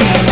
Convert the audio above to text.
Yeah.